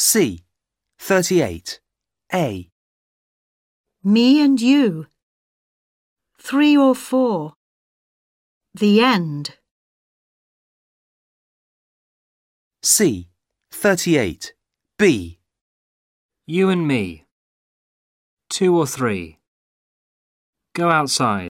C. 38. A. Me and you. Three or four. The end. C. 38. B. You and me. Two or three. Go outside.